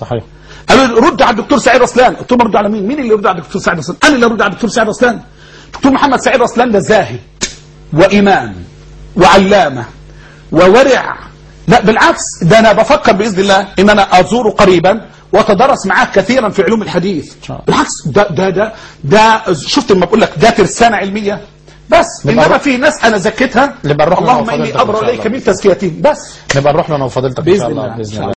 صحيح. قالوا لي رد على الدكتور سعيد رسلان قلت لهم رد على مين؟ مين اللي يرد على الدكتور سعيد رسلان أنا اللي ارد على الدكتور سعيد رسلان دكتور محمد سعيد رسلان ده زاهد وإمام وعلامة وورع. لا بالعكس ده أنا بفكر بإذن الله إن أنا ازوره قريبا وأتدرس معاه كثيرا في علوم الحديث. بالعكس ده ده ده ده شفت لما بقول لك ده ترسانه علمية. بس إنما في ناس أنا زكيتها. اللهم إني أبرأ إليك من تزكيتهم بس. نبقى نروح لنا وفضيلتك إن بإذن شاء الله الله. بإذن الله.